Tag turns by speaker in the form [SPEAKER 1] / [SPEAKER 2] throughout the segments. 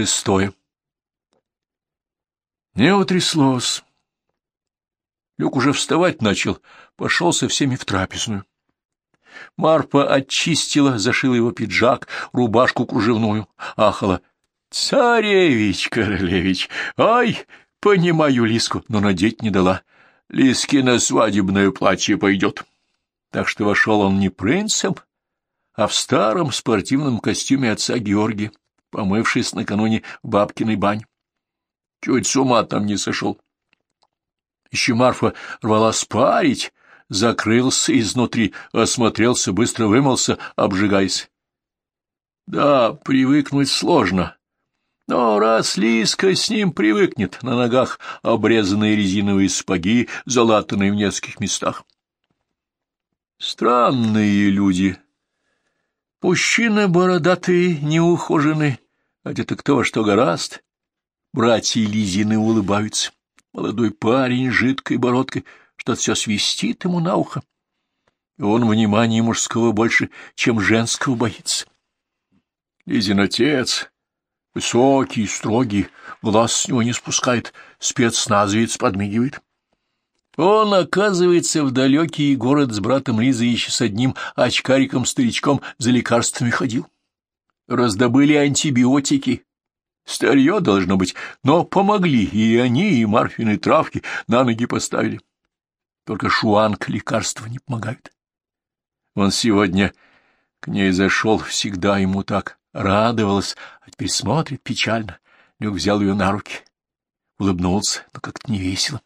[SPEAKER 1] Шестое. Не утряслось. Люк уже вставать начал, пошел со всеми в трапезную. Марпа очистила, зашила его пиджак, рубашку кружевную, ахала. «Царевич, королевич, ай, понимаю Лиску, но надеть не дала. Лиске на свадебное платье пойдет». Так что вошел он не принцем, а в старом спортивном костюме отца Георгия, помывшись накануне в бабкиной бань. Чуть с ума там не сошел. Еще Марфа рвала спарить, закрылся изнутри, осмотрелся, быстро вымылся, обжигаясь. Да, привыкнуть сложно. Но раз Лиска с ним привыкнет, на ногах обрезанные резиновые спаги, залатанные в нескольких местах. Странные люди. Мужчины бородатые, неухоженные, одеты кто во что гораст. Братья Лизины улыбаются. Молодой парень с жидкой бородкой что-то все свистит ему на ухо. Он внимания мужского больше, чем женского боится. Лизин отец, высокий, строгий, глаз с него не спускает, спецназовец подмигивает. Он, оказывается, в далекий город с братом Лизы еще с одним очкариком-старичком за лекарствами ходил. Раздобыли антибиотики, Старье должно быть, но помогли и они, и Марфины травки на ноги поставили. Только шуанг лекарства не помогают. Он сегодня к ней зашел, всегда ему так радовалась, а теперь смотрит печально. Люк взял ее на руки, улыбнулся, но как-то невесело.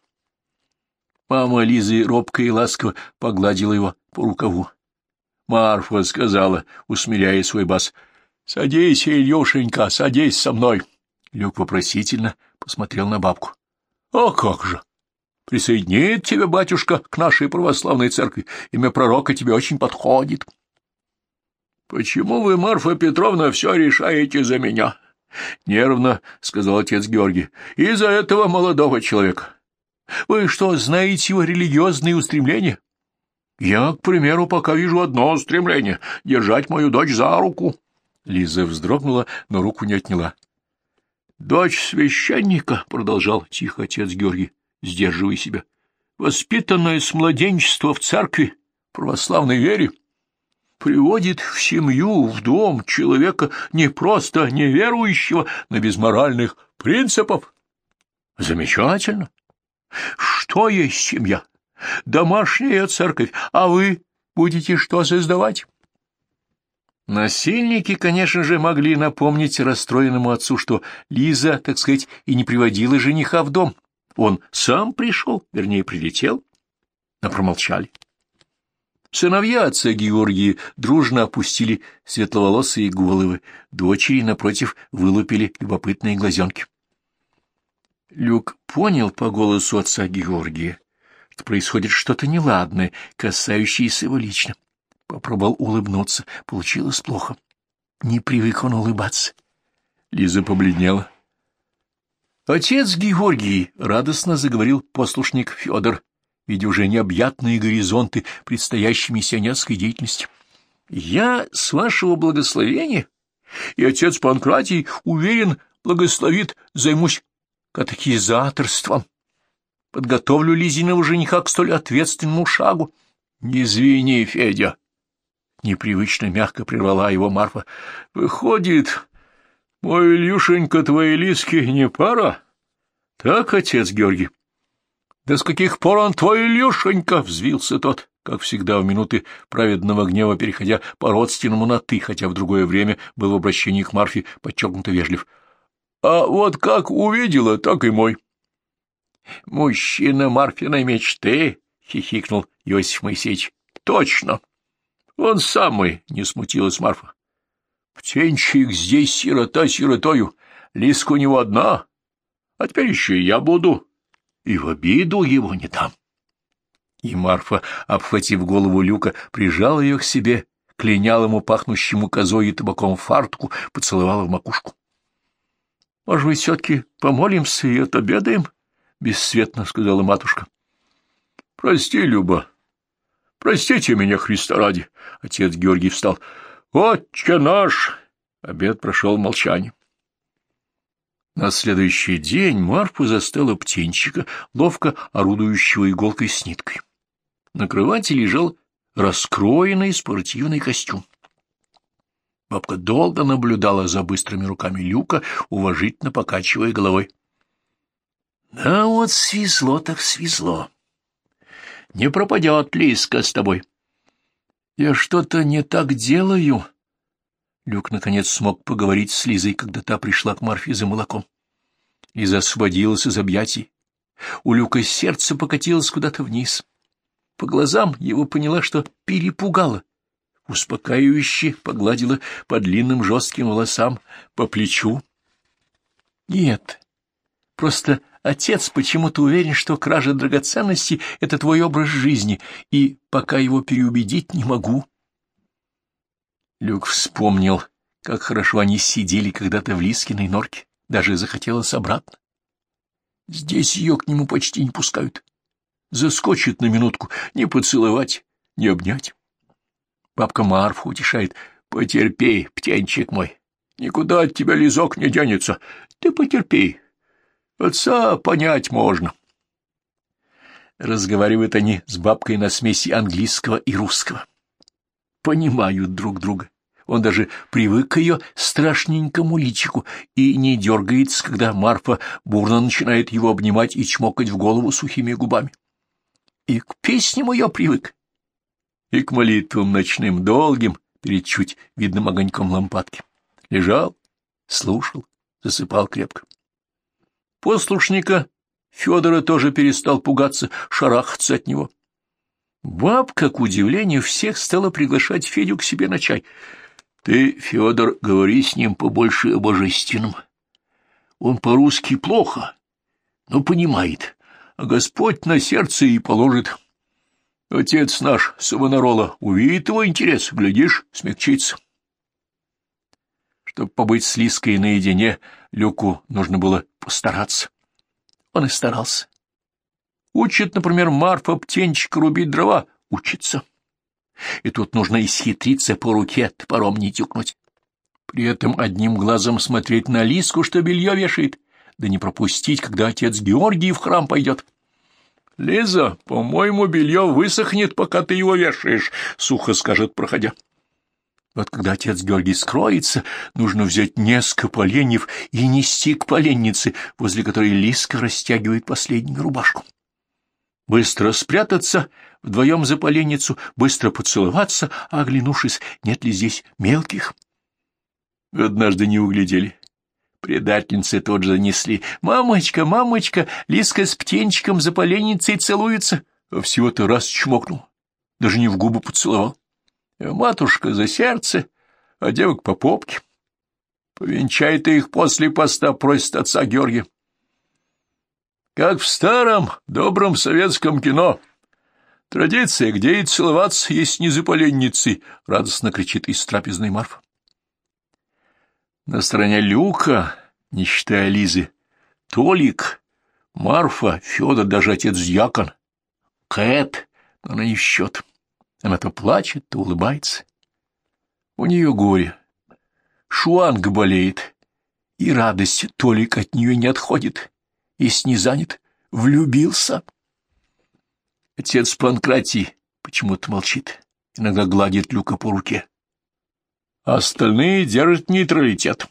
[SPEAKER 1] Мама Лизы робко и ласково погладила его по рукаву. Марфа сказала, усмиряя свой бас, — Садись, Ильюшенька, садись со мной. — Люк вопросительно посмотрел на бабку. — А как же? Присоединит тебя, батюшка, к нашей православной церкви. Имя пророка тебе очень подходит. — Почему вы, Марфа Петровна, все решаете за меня? — нервно сказал отец Георгий. — Из-за этого молодого человека. Вы что, знаете его религиозные устремления? Я, к примеру, пока вижу одно стремление — держать мою дочь за руку. Лиза вздрогнула, но руку не отняла. — Дочь священника, — продолжал тихо отец Георгий, сдерживая себя, — воспитанная с младенчества в церкви, православной вере, приводит в семью, в дом человека не просто неверующего, но без моральных принципов. Замечательно. Что есть семья? Домашняя церковь, а вы будете что создавать? Насильники, конечно же, могли напомнить расстроенному отцу, что Лиза, так сказать, и не приводила жениха в дом. Он сам пришел, вернее, прилетел, но промолчали. Сыновья отца Георгии дружно опустили светловолосые головы, дочери, напротив, вылупили любопытные глазенки. Люк понял по голосу отца Георгия, что происходит что-то неладное, касающееся его лично. Попробовал улыбнуться. Получилось плохо. Не привык он улыбаться. Лиза побледнела. Отец Георгий, — радостно заговорил послушник Федор, видя уже необъятные горизонты предстоящей миссионерской деятельности. — Я, с вашего благословения, и отец Панкратий, уверен, благословит, займусь катехизаторством. Подготовлю Лизиного жениха к столь ответственному шагу. — Не извини, Федя, непривычно мягко прервала его Марфа. — Выходит, мой Илюшенька твоей Лиски не пара? — Так, отец Георгий? — Да с каких пор он твой Илюшенька? — взвился тот, как всегда в минуты праведного гнева, переходя по-родственному на «ты», хотя в другое время был в обращении к Марфе подчеркнуто вежлив. — А вот как увидела, так и мой. — Мужчина Марфиной мечты, — хихикнул Иосиф Моисеевич. — Точно. — он самый, — не смутилась Марфа. Птенчик здесь сирота сиротою, лиска у него одна, а теперь еще я буду, и в обиду его не дам. И Марфа, обхватив голову Люка, прижала ее к себе, клянял ему пахнущему козой и табаком фартуку, поцеловала в макушку. — Может быть, все-таки помолимся и отобедаем? — бесцветно сказала матушка. — Прости, Люба, Простите меня, Христа ради. Отец Георгий встал. Отче наш! Обед прошел в молчании. На следующий день Марфа застала птенчика, ловко орудующего иголкой с ниткой. На кровати лежал раскроенный спортивный костюм. Бабка долго наблюдала за быстрыми руками Люка, уважительно покачивая головой. — Да вот свезло так свезло. Не пропадет Лиска с тобой. — Я что-то не так делаю. Люк, наконец, смог поговорить с Лизой, когда та пришла к Марфе за молоком. Лиза освободилась из объятий. У Люка сердце покатилось куда-то вниз. По глазам его поняла, что перепугала успокаивающе погладила по длинным жестким волосам, по плечу. — Нет, просто отец почему-то уверен, что кража драгоценностей — это твой образ жизни, и пока его переубедить не могу. Люк вспомнил, как хорошо они сидели когда-то в Лискиной норке, даже захотелось обратно. Здесь ее к нему почти не пускают. Заскочит на минутку, не поцеловать, не обнять. Бабка Марфа утешает. Потерпи, птенчик мой. Никуда от тебя лизок не денется. Ты потерпи. Отца понять можно. Разговаривают они с бабкой на смеси английского и русского. Понимают друг друга. Он даже привык к ее страшненькому личику и не дергается, когда Марфа бурно начинает его обнимать и чмокать в голову сухими губами. И к песням ее привык, и к молитвам ночным долгим перед чуть видным огоньком лампадки. Лежал, слушал, засыпал крепко. Послушника Федора тоже перестал пугаться, шарахаться от него. Бабка, к удивлению всех, стала приглашать Федю к себе на чай. Ты, Федор, говори с ним побольше о божественном. Он по-русски плохо, но понимает, а Господь на сердце и положит. Отец наш, Савонарола, увидит его интерес, глядишь, смягчится. Чтобы побыть с Лиской наедине, Люку нужно было постараться. Он и старался. Учит, например, Марфа птенчика рубить дрова, учится. И тут нужно исхитриться по руке, топором не тюкнуть. При этом одним глазом смотреть на Лиску, что белье вешает, да не пропустить, когда отец Георгий в храм пойдет. — Лиза, по-моему, белье высохнет, пока ты его вешаешь, — сухо скажет, проходя. Вот когда отец Георгий скроется, нужно взять несколько поленьев и нести к поленнице, возле которой Лиска растягивает последнюю рубашку. Быстро спрятаться вдвоем за поленницу, быстро поцеловаться, оглянувшись, нет ли здесь мелких. Однажды не углядели. Предательницы тут же несли. «Мамочка, мамочка, Лиска с птенчиком за поленницей целуется!» А всего-то раз чмокнул, даже не в губы поцеловал. Матушка за сердце, а девок по попке. Повенчай ты их после поста, просит отца Георгия. Как в старом добром советском кино. Традиция, где и целоваться, есть не за поленницей, — радостно кричит из трапезной Марфа. На стороне Люка, не считая Лизы, Толик, Марфа, Федор, даже отец Дьякон, Кэт, но она не в счет. Она то плачет, то улыбается. У нее горе. Шуанг болеет, и радость Толик от нее не отходит, если не занят, влюбился. Отец Панкратий почему-то молчит, иногда гладит Люка по руке остальные держат нейтралитет.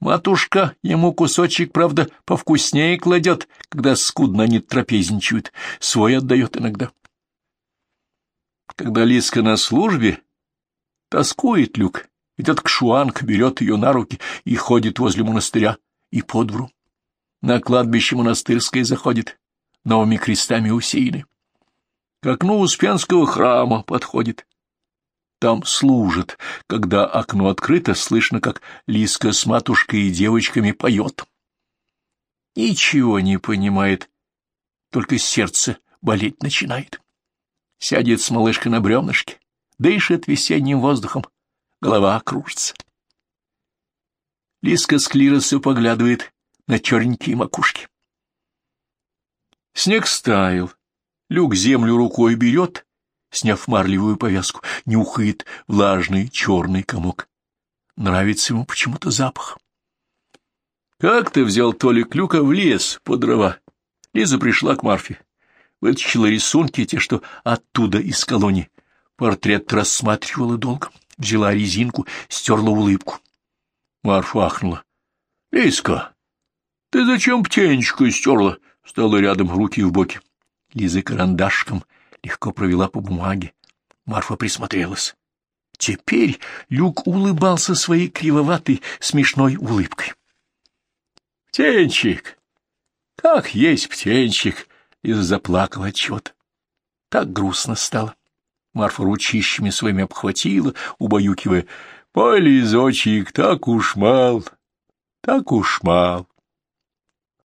[SPEAKER 1] Матушка ему кусочек, правда, повкуснее кладет, когда скудно они трапезничают, свой отдает иногда. Когда Лиска на службе, тоскует Люк, идет к Шуанг, берет ее на руки и ходит возле монастыря и по двору. На кладбище монастырское заходит, новыми крестами усеяны. К окну Успенского храма подходит, там служат. Когда окно открыто, слышно, как Лиска с матушкой и девочками поет. Ничего не понимает, только сердце болеть начинает. Сядет с малышкой на бревнышке, дышит весенним воздухом, голова кружится. Лиска с клироса поглядывает на черненькие макушки. Снег стаял, люк землю рукой берет, сняв марлевую повязку, нюхает влажный черный комок. Нравится ему почему-то запах. Как ты взял Толик Люка в лес по дрова? Лиза пришла к Марфе. Вытащила рисунки, те, что оттуда, из колонии. Портрет рассматривала долго. Взяла резинку, стерла улыбку. Марфа ахнула. — Лизка, ты зачем птенечку стерла? Стала рядом, руки в боки. Лиза карандашком легко провела по бумаге. Марфа присмотрелась. Теперь Люк улыбался своей кривоватой, смешной улыбкой. «Птенчик! Как есть птенчик!» И заплакала отчет. Так грустно стало. Марфа ручищами своими обхватила, убаюкивая. «Мой лизочек, так уж мал, так уж мал!»